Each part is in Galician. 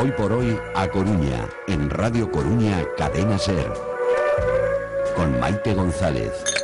Hoy por hoy a Coruña, en Radio Coruña, Cadena Ser. Con Maite González.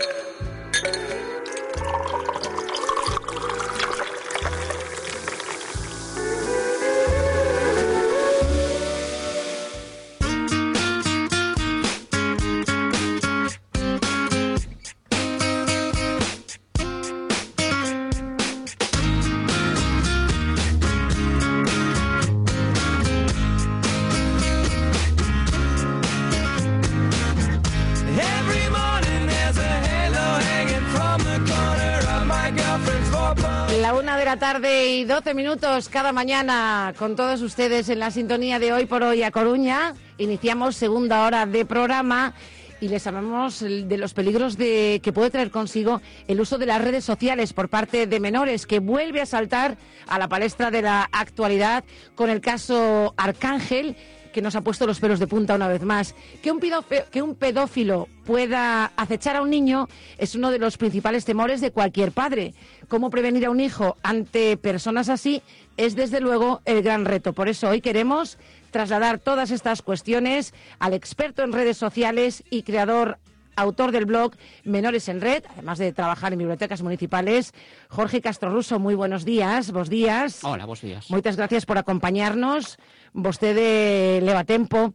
La una de la tarde y 12 minutos cada mañana con todos ustedes en la sintonía de Hoy por Hoy a Coruña. Iniciamos segunda hora de programa y les hablamos de los peligros que puede traer consigo el uso de las redes sociales por parte de menores, que vuelve a saltar a la palestra de la actualidad con el caso Arcángel que nos ha puesto los pelos de punta una vez más. Que un, pidofe- que un pedófilo pueda acechar a un niño es uno de los principales temores de cualquier padre. Cómo prevenir a un hijo ante personas así es desde luego el gran reto. Por eso hoy queremos trasladar todas estas cuestiones al experto en redes sociales y creador autor del blog Menores en Red, además de trabajar en bibliotecas municipales, Jorge Castro Russo, muy buenos días, vos días. Hola, bos días. Moitas gracias por acompañarnos. vostede leva tempo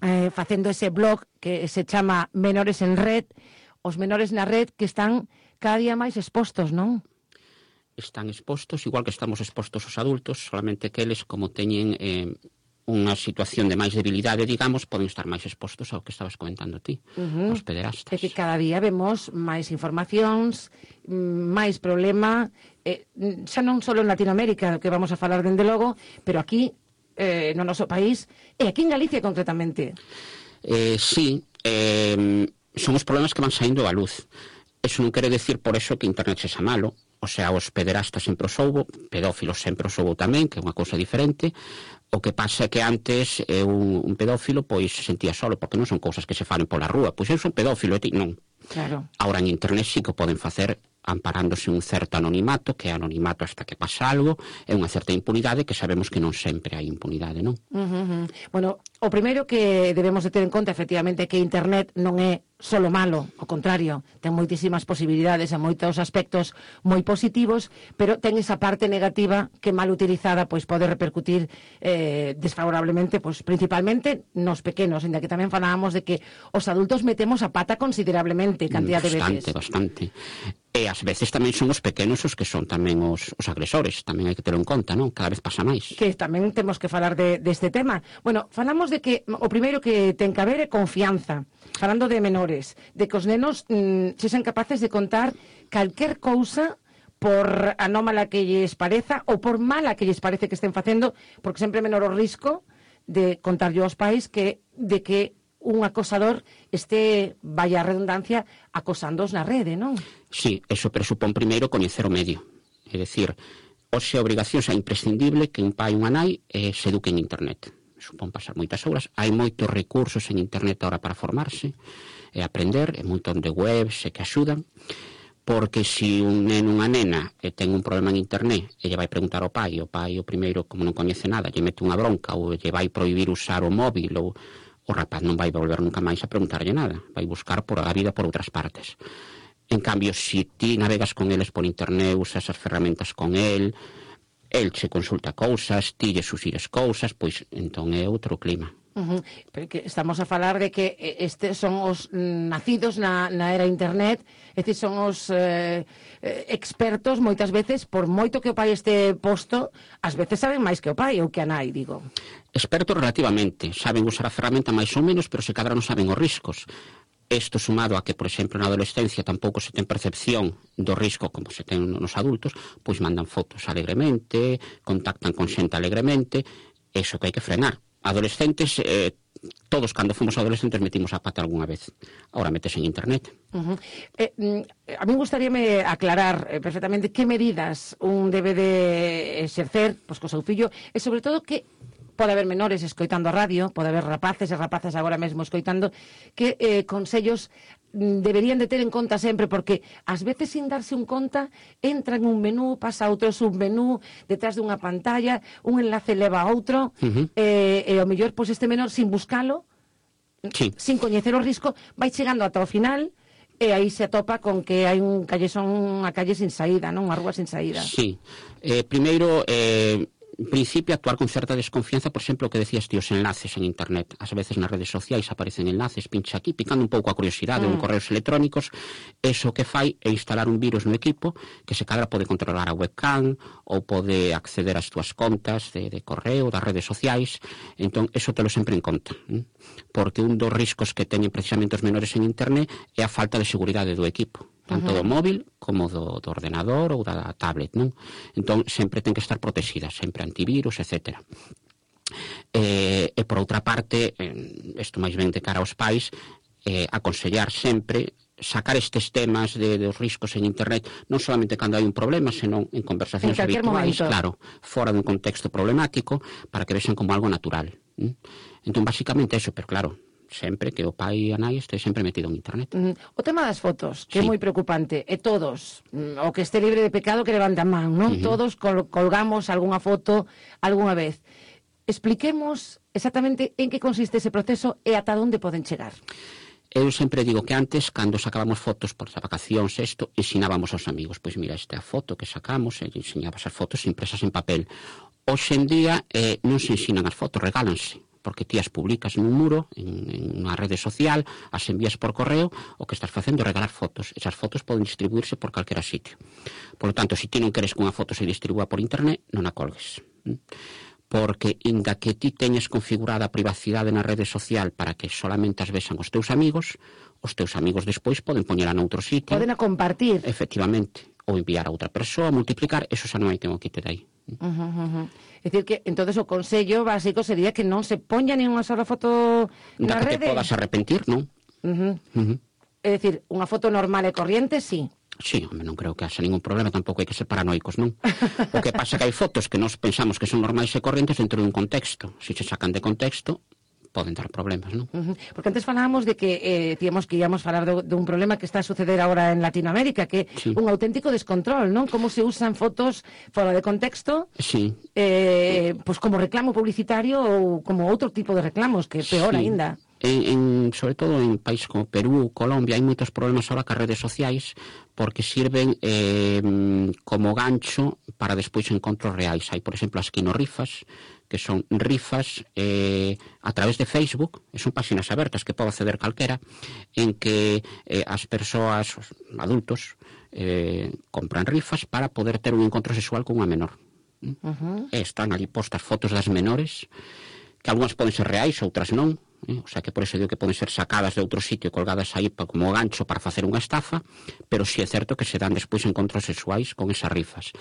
eh, facendo ese blog que se chama Menores en Red, os menores na red que están cada día máis expostos, non? Están expostos, igual que estamos expostos os adultos, solamente que eles, como teñen eh, unha situación de máis debilidade, digamos, poden estar máis expostos ao que estabas comentando ti, uh -huh. os pederastas. É que cada día vemos máis informacións, mm, máis problema, eh, xa non só en Latinoamérica, que vamos a falar dende logo, pero aquí eh, no noso país, e aquí en Galicia concretamente. Eh, sí, eh, son os problemas que van saindo á luz. Eso non quere decir por eso que Internet se xa malo, o sea, os pederastas sempre os houbo, pedófilos sempre os houbo tamén, que é unha cousa diferente, o que pasa é que antes eh, un un pedófilo pois se sentía solo, porque non son cousas que se falen pola rúa, pois eu son pedófilo, e ti non. Claro. Ahora en internet sí que o poden facer amparándose un certo anonimato, que é anonimato hasta que pasa algo, e unha certa impunidade que sabemos que non sempre hai impunidade, non? Uh -huh. Bueno, o primeiro que debemos de ter en conta efectivamente é que internet non é solo malo, ao contrario, ten moitísimas posibilidades e moitos aspectos moi positivos, pero ten esa parte negativa que mal utilizada pois pode repercutir eh, desfavorablemente, pois principalmente nos pequenos, ainda que tamén falábamos de que os adultos metemos a pata considerablemente cantidad de veces. Bastante, bastante. E ás veces tamén son os pequenos os que son tamén os, os agresores, tamén hai que ter en conta, non? Cada vez pasa máis. Que tamén temos que falar de, deste de tema. Bueno, falamos de que o primeiro que ten que haber é confianza, falando de menores, de que os nenos mm, se sen capaces de contar calquer cousa por anómala que lles pareza ou por mala que lles parece que estén facendo, porque sempre menor o risco de contarlle aos pais que de que un acosador este, vaya redundancia, acosándoos na rede, non? Sí, eso presupón primeiro coñecer o medio. É dicir, hoxe a obrigación xa imprescindible que un pai e unha nai eh, se eduque en internet. Supón pasar moitas horas. Hai moitos recursos en internet agora para formarse e aprender. E un montón de webs e que axudan. Porque se si un neno unha nena e ten un problema en internet e lle vai preguntar ao pai, o pai o primeiro, como non coñece nada, lle mete unha bronca ou lle vai prohibir usar o móvil ou o rapaz non vai volver nunca máis a preguntarlle nada, vai buscar por a vida por outras partes. En cambio, se ti navegas con eles por internet, usas as ferramentas con el, el che consulta cousas, ti lle susires cousas, pois entón é outro clima. Uh -huh. que estamos a falar de que eh, este son os nacidos na, na era internet, estes son os eh, eh, expertos moitas veces, por moito que o pai este posto, ás veces saben máis que o pai ou que a nai, digo. Expertos relativamente, saben usar a ferramenta máis ou menos, pero se cadra non saben os riscos. Isto sumado a que, por exemplo, na adolescencia tampouco se ten percepción do risco como se ten nos adultos, pois mandan fotos alegremente, contactan con xente alegremente, eso que hai que frenar adolescentes eh, todos cando fomos adolescentes metimos a pata algunha vez. Ahora metes en internet. Uh -huh. eh, mm, a mí gustaríame aclarar eh, perfectamente que medidas un debe de exercer pois, co seu fillo e sobre todo que pode haber menores escoitando a radio, pode haber rapaces e rapazas agora mesmo escoitando que eh, consellos Mm, deberían de ter en conta sempre porque ás veces sin darse un conta entra en un menú, pasa a outro submenú detrás dunha pantalla, un enlace leva a outro uh -huh. eh, e o mellor pois este menor sin buscalo sí. sin coñecer o risco vai chegando ata o final e aí se atopa con que hai un callezón, unha calle sin saída, non? Unha rúa sin saída. Sí. Eh, primeiro, eh, en principio, actuar con certa desconfianza, por exemplo, o que decías ti, os enlaces en Internet. As veces nas redes sociais aparecen enlaces, pincha aquí, picando un pouco a curiosidade, mm. un correos electrónicos, eso que fai é instalar un virus no equipo que se cadra pode controlar a webcam ou pode acceder ás túas contas de, de correo, das redes sociais. Entón, eso te lo sempre en conta. Porque un dos riscos que teñen precisamente os menores en Internet é a falta de seguridade do equipo tanto uh -huh. do móvil como do, do ordenador ou da tablet, non? Entón, sempre ten que estar protegida, sempre antivirus, etcétera. Eh, e por outra parte, isto máis ben de cara aos pais, eh, aconsellar sempre sacar estes temas de, dos riscos en internet non solamente cando hai un problema senón en conversacións en habituais momento. claro, fora dun contexto problemático para que vexan como algo natural entón basicamente eso, pero claro sempre que o pai e a nai este sempre metido en internet. O tema das fotos, que sí. é moi preocupante, e todos, mm, o que este libre de pecado que levanta man, non? Uh -huh. Todos col colgamos algunha foto algunha vez. Expliquemos exactamente en que consiste ese proceso e ata onde poden chegar. Eu sempre digo que antes, cando sacábamos fotos por as vacacións, isto, ensinábamos aos amigos. Pois mira, esta foto que sacamos, e ensinábamos as fotos impresas en papel. Hoxe en día eh, non se ensinan as fotos, regálanse porque ti as publicas nun muro, en, en unha rede social, as envías por correo, o que estás facendo é regalar fotos. Esas fotos poden distribuirse por calquera sitio. Por lo tanto, se si ti non queres que unha foto se distribúa por internet, non a colgues. Porque, inda que ti teñas configurada a privacidade na rede social para que solamente as vexan os teus amigos, os teus amigos despois poden poñela noutro sitio. Poden a compartir. Efectivamente ou enviar a outra persoa, multiplicar, eso xa non hai ten o quite aí. Uh -huh, uh -huh. É dicir que entonces o consello básico sería que non se poña nin unha sola foto na da que rede. podas arrepentir, non? Uh -huh. uh -huh. É dicir, unha foto normal e corriente, sí. Sí, home, non creo que haxa ningún problema, tampouco hai que ser paranoicos, non? O que pasa que hai fotos que nós pensamos que son normais e correntes dentro dun contexto. Se se sacan de contexto, poden dar problemas, non? Porque antes falábamos de que eh, tíamos que íamos falar do, un problema que está a suceder agora en Latinoamérica, que sí. un auténtico descontrol, non? Como se usan fotos fora de contexto, sí. eh, pois pues como reclamo publicitario ou como outro tipo de reclamos, que peor sí. aínda en, en, sobre todo en países como Perú, Colombia, hai moitos problemas ahora cas redes sociais porque sirven eh, como gancho para despois encontros reais. Hai, por exemplo, as quinorrifas, que son rifas eh, a través de Facebook, son páxinas abertas que pode acceder calquera, en que eh, as persoas, os adultos, eh, compran rifas para poder ter un encontro sexual con unha menor. Uh -huh. Están ali postas fotos das menores, que algunhas poden ser reais, outras non, eh? o sea que por eso digo que poden ser sacadas de outro sitio e colgadas aí pa, como gancho para facer unha estafa, pero si sí é certo que se dan despois encontros sexuais con esas rifas.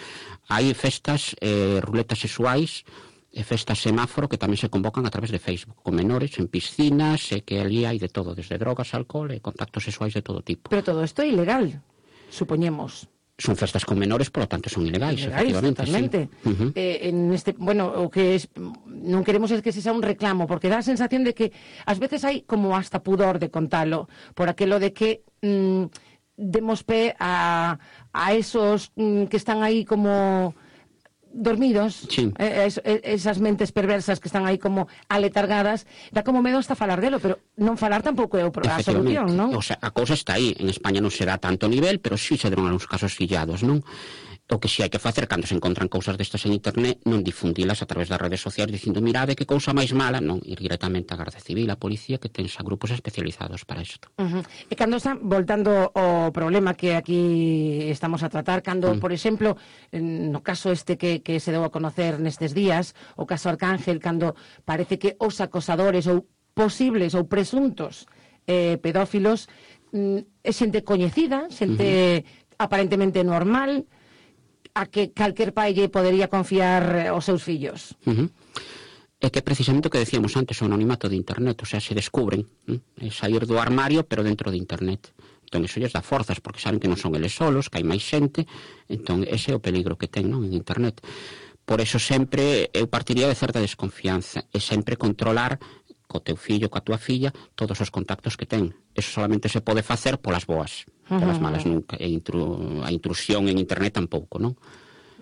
Hai festas, eh, ruletas sexuais, e festas semáforo que tamén se convocan a través de Facebook, con menores en piscinas, e que ali hai de todo, desde drogas, alcohol e contactos sexuais de todo tipo. Pero todo isto é ilegal, supoñemos son festas con menores, por lo tanto son ilegais, ilegais efectivamente. Totalmente. Sí. Uh -huh. eh, en este, bueno, o que es, non queremos es que se sea un reclamo, porque dá a sensación de que ás veces hai como hasta pudor de contalo, por aquelo de que mm, demos pé a, a esos mm, que están aí como dormidos, sí. eh, es, eh, esas mentes perversas que están aí como aletargadas, dá como medo hasta falar delo, pero non falar tampouco é a solución, non? O sea, a cousa está aí, en España non será tanto nivel, pero sí se deron algúns casos fillados non? O que si hai que facer cando se encontran cousas destas en internet non difundilas a través das redes sociais dicindo mirade que cousa máis mala, non ir directamente á Garda Civil, á Policía que tensa grupos especializados para isto. Uh -huh. E cando está voltando ao problema que aquí estamos a tratar, cando, uh -huh. por exemplo, no caso este que, que se deu a conocer nestes días, o caso Arcángel, cando parece que os acosadores ou posibles ou presuntos eh, pedófilos mm, é xente coñecida, xente uh -huh. aparentemente normal, a que calquer pai lle podería confiar eh, os seus fillos. Uh -huh. É que precisamente o que decíamos antes, o anonimato de internet, o sea, se descubren, é sair do armario pero dentro de internet. Entón, eso lles dá forzas, porque saben que non son eles solos, que hai máis xente, entón, ese é o peligro que ten, non, en internet. Por eso sempre eu partiría de certa desconfianza e sempre controlar co teu fillo, coa tua filla, todos os contactos que ten. Eso solamente se pode facer polas boas. Pelas malas nunca, e intru, a intrusión en internet tampouco, non?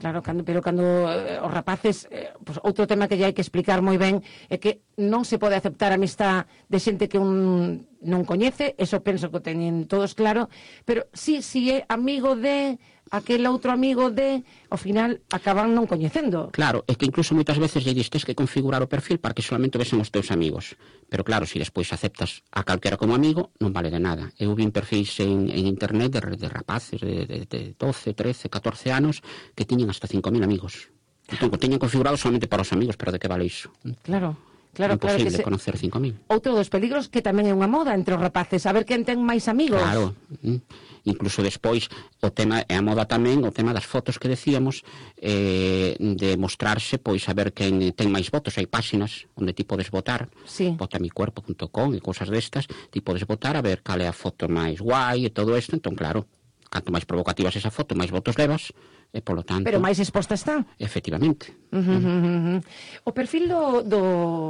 Claro, cando, pero cando eh, os rapaces, eh, pues, outro tema que lle hai que explicar moi ben é que non se pode aceptar a amistad de xente que un non coñece, eso penso que o teñen todos claro, pero sí, si sí é amigo de aquel outro amigo de, ao final, acaban non coñecendo. Claro, é que incluso moitas veces lle distes que configurar o perfil para que solamente vesen os teus amigos. Pero claro, se si despois aceptas a calquera como amigo, non vale de nada. Eu vi perfis en, en internet de, de rapaces de, de, de 12, 13, 14 anos que tiñen hasta 5.000 amigos. Entón, teñen configurado solamente para os amigos, pero de que vale iso? Claro. Claro, Imposible claro que se... conocer 5.000. Outro dos peligros que tamén é unha moda entre os rapaces, saber quen ten máis amigos. Claro, mm. incluso despois o tema é a moda tamén, o tema das fotos que decíamos, eh, de mostrarse, pois a ver quen ten máis votos. Hai páxinas onde ti podes votar, sí. votamicuerpo.com e cousas destas, ti podes votar a ver cal é a foto máis guai e todo isto, entón claro, canto máis provocativas esa foto, máis votos levas, E polo tanto... Pero máis exposta está? Efectivamente. Uh -huh, uh -huh. O perfil do, do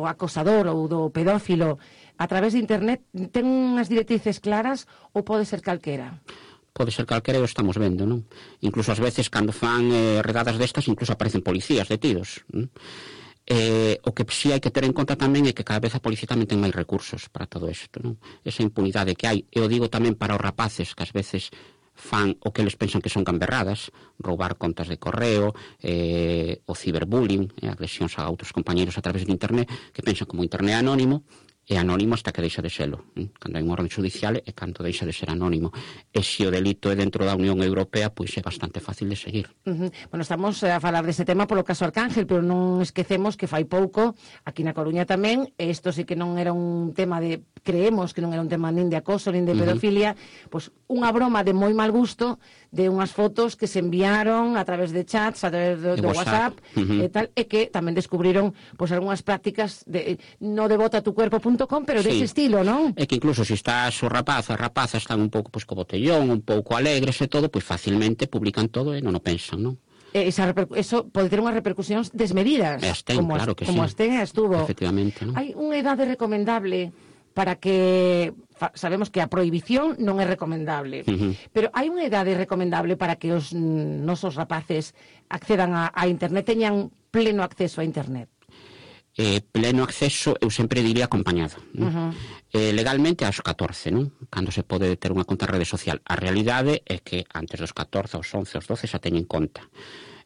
acosador ou do pedófilo a través de internet ten unhas directrices claras ou pode ser calquera? pode ser calquera e o estamos vendo, non? Incluso ás veces cando fan eh, redadas destas incluso aparecen policías detidos. Non? Eh, o que si sí hai que ter en conta tamén é que cada vez a policía tamén ten máis recursos para todo isto, non? Esa impunidade que hai, eu digo tamén para os rapaces que ás veces fan o que eles pensan que son gamberradas, roubar contas de correo, eh, o ciberbullying, eh, agresións a outros compañeiros a través de internet, que pensan como internet anónimo, é anónimo hasta que deixa de selo. Eh? Cando hai un orden judicial é cando deixa de ser anónimo. E se o delito é dentro da Unión Europea, pois é bastante fácil de seguir. Uh -huh. Bueno, estamos eh, a falar deste tema polo caso Arcángel, pero non esquecemos que fai pouco, aquí na Coruña tamén, isto sí que non era un tema de, creemos que non era un tema nin de acoso, nin de pedofilia, uh -huh. pois unha broma de moi mal gusto de unhas fotos que se enviaron a través de chats, a través do, do WhatsApp, WhatsApp uh -huh. e tal, e que tamén descubriron pois algunhas prácticas de no devota tu cuerpo punto Fotocom, pero sí. dese estilo, non? É que incluso se estás o rapaz, a rapaza están un pouco pois, co botellón, un pouco alegres e todo, pois facilmente publican todo e non o pensan, non? esa eso pode ter unhas repercusións desmedidas. As ten, como claro as, que como sí. as ten, estuvo. Efectivamente, non? Hai unha idade recomendable para que sabemos que a prohibición non é recomendable, uh -huh. pero hai unha idade recomendable para que os nosos rapaces accedan a, a internet, teñan pleno acceso a internet eh, pleno acceso, eu sempre diría acompañado. Non? Uh -huh. eh, legalmente aos 14, non? Cando se pode ter unha conta rede social. A realidade é que antes dos 14, aos 11, aos 12 xa teñen conta.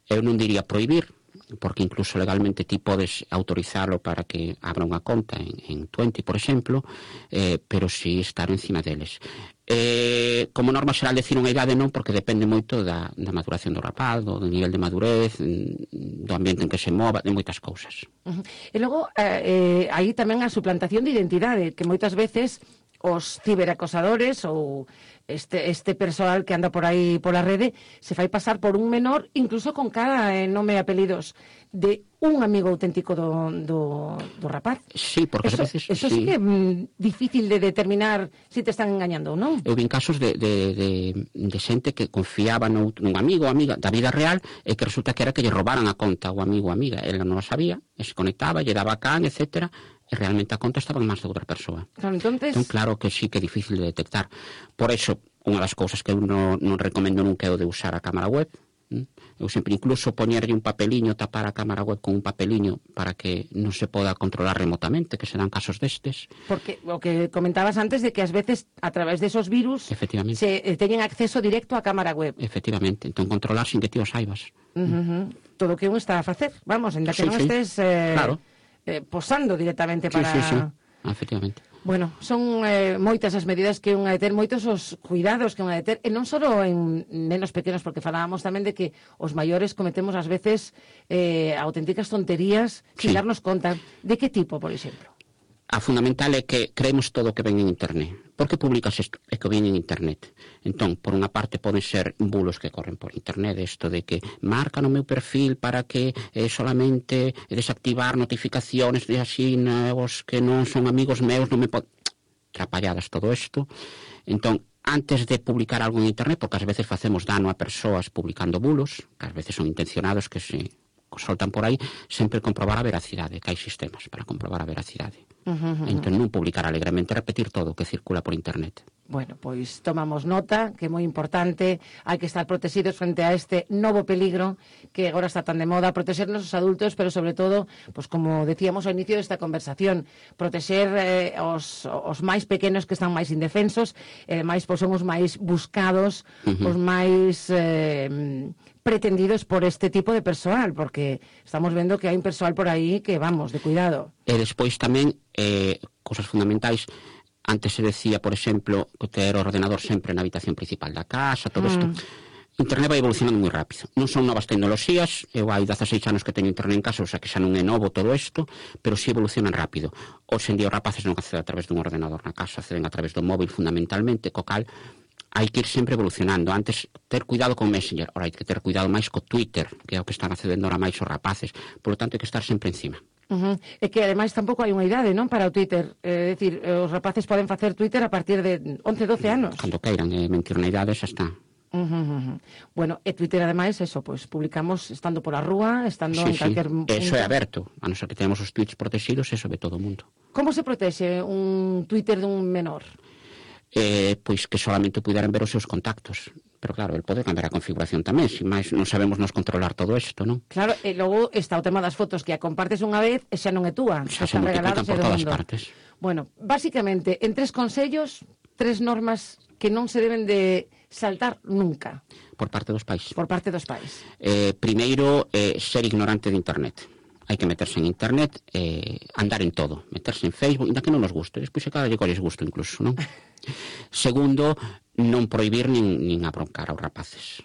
Eu non diría prohibir, porque incluso legalmente ti podes autorizalo para que abra unha conta en, en 20, por exemplo, eh, pero si estar encima deles. Eh, como norma xeral decir unha idade non porque depende moito da, da maduración do rapaz do, do nivel de madurez do ambiente en que se mova, de moitas cousas uh -huh. E logo, eh, eh, aí tamén a suplantación de identidade que moitas veces os ciberacosadores ou este, este persoal que anda por aí pola rede se fai pasar por un menor incluso con cara e eh, nome e apelidos de un amigo auténtico do, do, do rapaz. Sí, porque eso, veces... Eso sí. sí que é mm, difícil de determinar se si te están engañando ou non. Eu vin casos de, de, de, de xente que confiaba nun, nun amigo ou amiga da vida real e que resulta que era que lle robaran a conta o amigo ou amiga. Ela non a sabía, e se conectaba, lle daba can, etcétera e realmente a conta estaban máis de outra persoa. Claro, entonces... Entón, claro que sí que é difícil de detectar. Por eso, unha das cousas que eu non, non recomendo nunca é o de usar a cámara web, Eu sempre incluso poñerlle un papeliño, tapar a cámara web con un papeliño para que non se poda controlar remotamente, que se dan casos destes. Porque o que comentabas antes de que ás veces a través de esos virus Efectivamente. se eh, teñen acceso directo á cámara web. Efectivamente, entón controlar sin que ti o saibas. Uh -huh. Todo o que un está a facer, vamos, en que sí, non sí. Eh... Claro eh, posando directamente para... Sí, sí, sí. Efectivamente. Bueno, son eh, moitas as medidas que unha de ter, moitos os cuidados que unha de ter, e non só en nenos pequenos, porque falábamos tamén de que os maiores cometemos ás veces eh, auténticas tonterías sí. sin darnos conta. De que tipo, por exemplo? a fundamental é que creemos todo o que ven en internet. Por que publicas isto? É que ven en internet. Entón, por unha parte, poden ser bulos que corren por internet, isto de que marca no meu perfil para que eh, solamente desactivar notificaciones de así os que non son amigos meus non me pod... Trapalladas todo isto. Entón, antes de publicar algo en internet, porque ás veces facemos dano a persoas publicando bulos, que ás veces son intencionados que se soltan por aí, sempre comprobar a veracidade, que hai sistemas para comprobar a veracidade. Uh -huh. Entón non publicar alegremente, repetir todo o que circula por internet. Bueno, pois tomamos nota, que é moi importante, hai que estar protegidos frente a este novo peligro que agora está tan de moda, protegernos os adultos, pero sobre todo, pois como decíamos ao inicio desta conversación, proteger eh, os, os máis pequenos que están máis indefensos, eh, máis pois, son os máis buscados, uh -huh. os máis eh, pretendidos por este tipo de persoal, porque estamos vendo que hai un persoal por aí que, vamos, de cuidado. E despois tamén eh, cosas fundamentais antes se decía, por exemplo, que ter o ordenador sempre na habitación principal da casa, todo isto. Mm. Internet vai evolucionando moi rápido. Non son novas tecnoloxías, eu hai 16 anos que teño internet en casa, o sea que xa non é novo todo isto, pero si sí evolucionan rápido. Hoxe en día os rapaces non acceden a través dun ordenador na casa, acceden a través do móvil fundamentalmente, co cal hai que ir sempre evolucionando. Antes, ter cuidado con Messenger, ora hai que ter cuidado máis co Twitter, que é o que están accedendo ahora máis os rapaces. Por lo tanto, hai que estar sempre encima. Uh -huh. E que ademais tampouco hai unha idade, non, para o Twitter. É eh, dicir, os rapaces poden facer Twitter a partir de 11, 12 anos. Cando queiran, eh, mentir na idade xa está. Uh -huh, uh -huh. Bueno, e Twitter ademais, eso, pues, publicamos estando pola rúa, estando sí, en calquer... Sí. Eso é aberto, a non ser que tenemos os tweets protegidos, eso ve todo o mundo. Como se protexe un Twitter dun menor? Eh, pois que solamente puderan ver os seus contactos Pero claro, el pode cambiar a configuración tamén, sin máis non sabemos nos controlar todo isto, non? Claro, e logo está o tema das fotos que a compartes unha vez e xa non é túa, xa, xa regaladas por todas mundo. partes. Bueno, basicamente, en tres consellos, tres normas que non se deben de saltar nunca. Por parte dos pais. Por parte dos pais. Eh, primeiro, eh, ser ignorante de internet hai que meterse en internet eh, andar en todo, meterse en Facebook, ainda que non nos guste, despois se cada lle colles gusto incluso, non? Segundo, non proibir nin, nin abroncar aos rapaces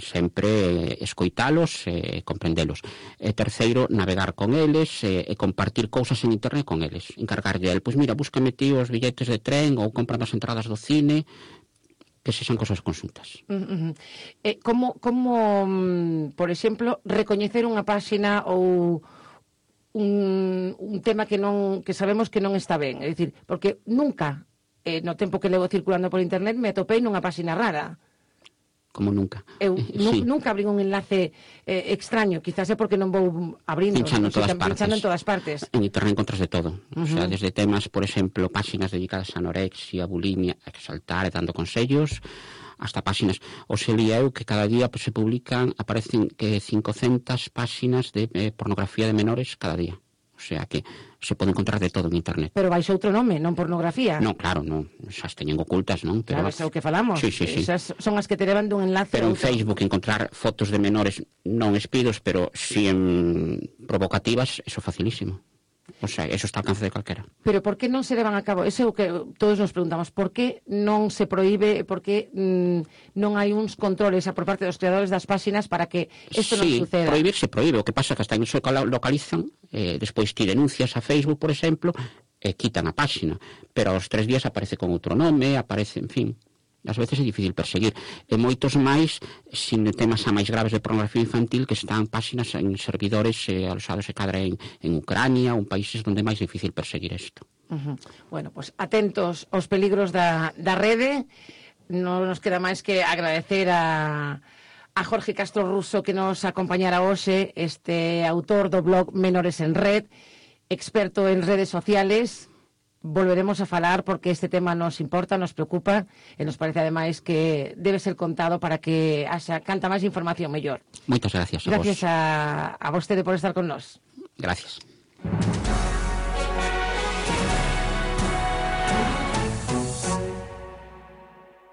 sempre escoitalos e comprendelos. E terceiro, navegar con eles e, e compartir cousas en internet con eles. Encargarlle el, pois mira, búscame ti os billetes de tren ou compra as entradas do cine, que sexan cosas consultas. Uh mm, -huh. Mm, mm. eh, como, como, por exemplo, recoñecer unha páxina ou un, un tema que non que sabemos que non está ben, é dicir, porque nunca eh, no tempo que levo circulando por internet me atopei nunha páxina rara como nunca. Eu nu sí. nunca abrí un enlace eh, extraño, quizás é porque non vou abrindo, pinchando, non, todas partes. pinchando en todas partes. En internet encontras de todo, uh -huh. o sea, desde temas, por exemplo, páxinas dedicadas a anorexia, bulimia, a exaltar, dando consellos, hasta páxinas. O se lía eu que cada día pues, se publican, aparecen que 500 páxinas de eh, pornografía de menores cada día sea que se pode encontrar de todo en internet. Pero vais outro nome, non pornografía? Non, claro, non, esas teñen ocultas, non? Pero claro, é o que falamos. Sí, sí, sí. Esas son as que te levan dun enlace. Pero en outro. Facebook encontrar fotos de menores non espidos, pero si sí en provocativas, eso facilísimo. O sea, eso está ao alcance de calquera. Pero por que non se levan a cabo? Ese é o que todos nos preguntamos. Por que non se proíbe, por que mm, non hai uns controles por parte dos creadores das páxinas para que isto sí, non suceda? Sí, prohibir se proíbe. O que pasa é que hasta que se localizan, eh, despois ti denuncias a Facebook, por exemplo, e eh, quitan a páxina. Pero aos tres días aparece con outro nome, aparece, en fin ás veces é difícil perseguir. E moitos máis sin temas a máis graves de pornografía infantil que están páxinas en servidores eh, aloxados e cadra en, en Ucrania un países onde é máis difícil perseguir isto. Uh -huh. Bueno, pois pues, atentos aos peligros da, da rede. Non nos queda máis que agradecer a a Jorge Castro Russo que nos acompañara hoxe, este autor do blog Menores en Red, experto en redes sociales, volveremos a falar porque este tema nos importa, nos preocupa e nos parece ademais que debe ser contado para que haxa canta máis información mellor. Moitas gracias a Gracias vos. a, a vostede por estar con nós. Gracias.